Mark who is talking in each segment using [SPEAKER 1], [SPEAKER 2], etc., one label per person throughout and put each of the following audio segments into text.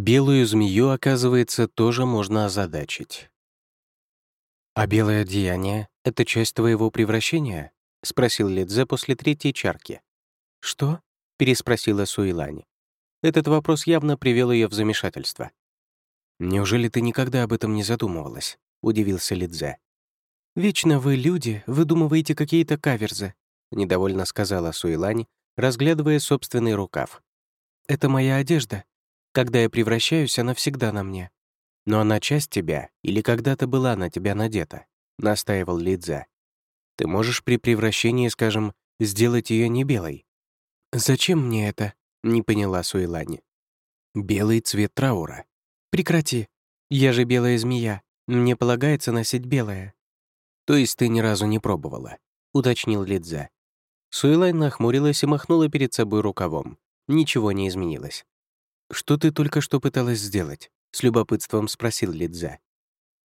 [SPEAKER 1] Белую змею, оказывается, тоже можно озадачить. «А белое одеяние — это часть твоего превращения?» — спросил Лидзе после третьей чарки. «Что?» — переспросила Суилани. Этот вопрос явно привел ее в замешательство. «Неужели ты никогда об этом не задумывалась?» — удивился Лидзе. «Вечно вы, люди, выдумываете какие-то каверзы», — недовольно сказала Суилани, разглядывая собственный рукав. «Это моя одежда. Когда я превращаюсь, она всегда на мне. Но она часть тебя или когда-то была на тебя надета», — настаивал Лидзе. «Ты можешь при превращении, скажем, сделать ее не белой». «Зачем мне это?» — не поняла Суэлани. «Белый цвет траура». «Прекрати. Я же белая змея. Мне полагается носить белое». «То есть ты ни разу не пробовала?» — уточнил Лидзе. Суэлань нахмурилась и махнула перед собой рукавом. Ничего не изменилось. «Что ты только что пыталась сделать?» — с любопытством спросил Лидзе.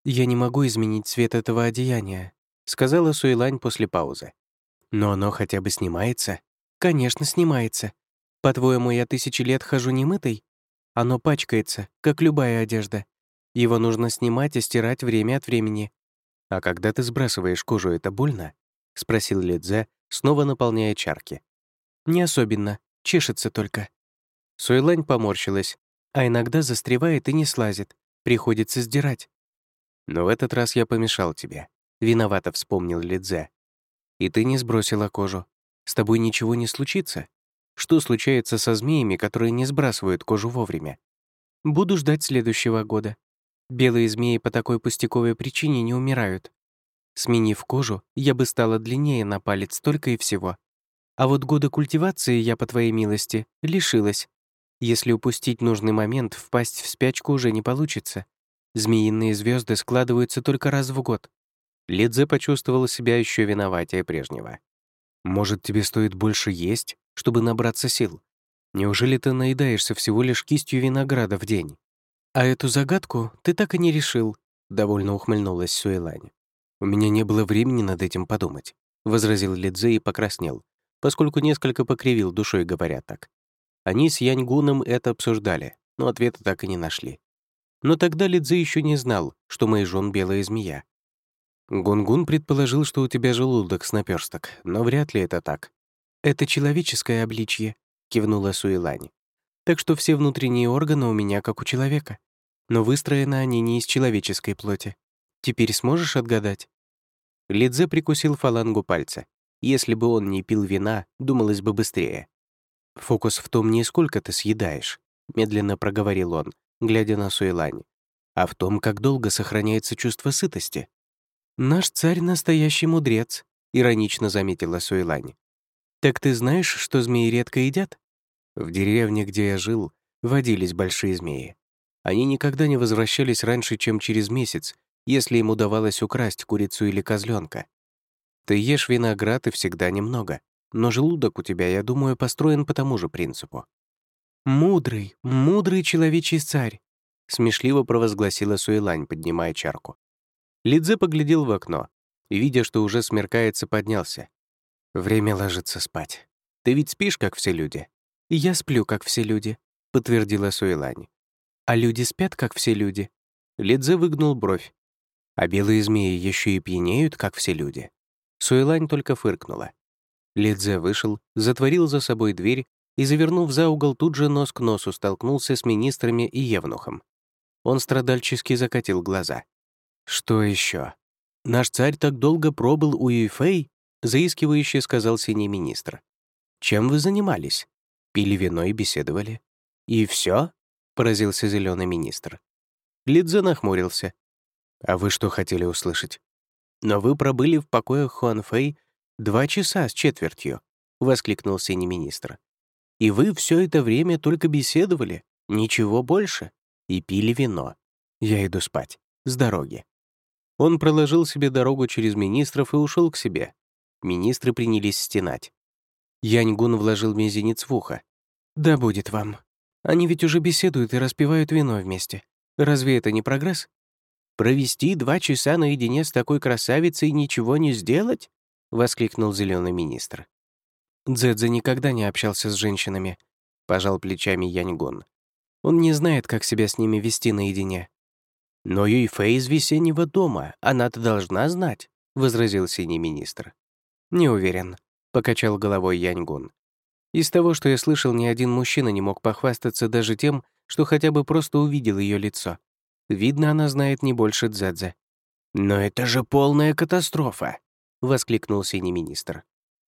[SPEAKER 1] «Я не могу изменить цвет этого одеяния», — сказала Суэлань после паузы. «Но оно хотя бы снимается?» «Конечно, снимается. По-твоему, я тысячи лет хожу немытой? Оно пачкается, как любая одежда. Его нужно снимать и стирать время от времени». «А когда ты сбрасываешь кожу, это больно?» — спросил Лидзе, снова наполняя чарки. «Не особенно, чешется только». Суэлань поморщилась, а иногда застревает и не слазит, приходится сдирать. «Но в этот раз я помешал тебе», — виновато вспомнил Лидзе. «И ты не сбросила кожу. С тобой ничего не случится? Что случается со змеями, которые не сбрасывают кожу вовремя? Буду ждать следующего года. Белые змеи по такой пустяковой причине не умирают. Сменив кожу, я бы стала длиннее на палец только и всего. А вот года культивации я, по твоей милости, лишилась. Если упустить нужный момент, впасть в спячку уже не получится. Змеиные звезды складываются только раз в год. Лидзе почувствовала себя еще виноватее прежнего. «Может, тебе стоит больше есть, чтобы набраться сил? Неужели ты наедаешься всего лишь кистью винограда в день?» «А эту загадку ты так и не решил», — довольно ухмыльнулась Суэлань. «У меня не было времени над этим подумать», — возразил Лидзе и покраснел, поскольку несколько покривил душой, говоря так. Они с Яньгуном это обсуждали, но ответа так и не нашли. Но тогда Лидзе еще не знал, что Мэйжон — белая змея. Гунгун предположил, что у тебя желудок с наперсток, но вряд ли это так. «Это человеческое обличье», — кивнула Суэлань. «Так что все внутренние органы у меня как у человека. Но выстроены они не из человеческой плоти. Теперь сможешь отгадать?» Лидзе прикусил фалангу пальца. Если бы он не пил вина, думалось бы быстрее. «Фокус в том, не сколько ты съедаешь», — медленно проговорил он, глядя на Суэлань, «а в том, как долго сохраняется чувство сытости». «Наш царь — настоящий мудрец», — иронично заметила Суэлань. «Так ты знаешь, что змеи редко едят?» В деревне, где я жил, водились большие змеи. Они никогда не возвращались раньше, чем через месяц, если им удавалось украсть курицу или козленка. Ты ешь виноград и всегда немного, но желудок у тебя, я думаю, построен по тому же принципу». «Мудрый, мудрый человечий царь», — смешливо провозгласила Суэлань, поднимая чарку. Лидзе поглядел в окно и, видя, что уже смеркается, поднялся. «Время ложиться спать. Ты ведь спишь, как все люди?» «Я сплю, как все люди», — подтвердила Суэлань. «А люди спят, как все люди?» Лидзе выгнул бровь. «А белые змеи еще и пьянеют, как все люди?» Суэлань только фыркнула. Лидзе вышел, затворил за собой дверь и, завернув за угол, тут же нос к носу столкнулся с министрами и евнухом. Он страдальчески закатил глаза. «Что еще? Наш царь так долго пробыл у Юйфэй?» — заискивающе сказал синий министр. «Чем вы занимались? Пили вино и беседовали?» «И все? поразился зеленый министр. Лидзе нахмурился. «А вы что хотели услышать?» «Но вы пробыли в покоях Хуанфэй «Два часа с четвертью», — воскликнул синий министр. «И вы все это время только беседовали, ничего больше, и пили вино. Я иду спать. С дороги». Он проложил себе дорогу через министров и ушел к себе. Министры принялись стенать. Яньгун вложил мизинец в ухо. «Да будет вам. Они ведь уже беседуют и распивают вино вместе. Разве это не прогресс? Провести два часа наедине с такой красавицей и ничего не сделать? — воскликнул зеленый министр. Дзэдзе никогда не общался с женщинами, — пожал плечами Яньгун. Он не знает, как себя с ними вести наедине. «Но Юйфэй из весеннего дома, она-то должна знать», — возразил синий министр. «Не уверен», — покачал головой Яньгун. «Из того, что я слышал, ни один мужчина не мог похвастаться даже тем, что хотя бы просто увидел ее лицо. Видно, она знает не больше Дзадзе». «Но это же полная катастрофа!» — воскликнул синий министр.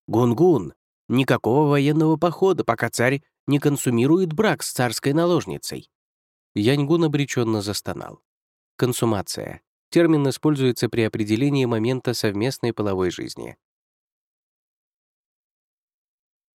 [SPEAKER 1] «Гунгун, никакого военного похода, пока царь не консумирует брак с царской наложницей». Яньгун обреченно застонал. Консумация. Термин используется при определении момента совместной половой жизни.